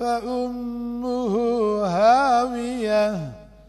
فأمه هاوية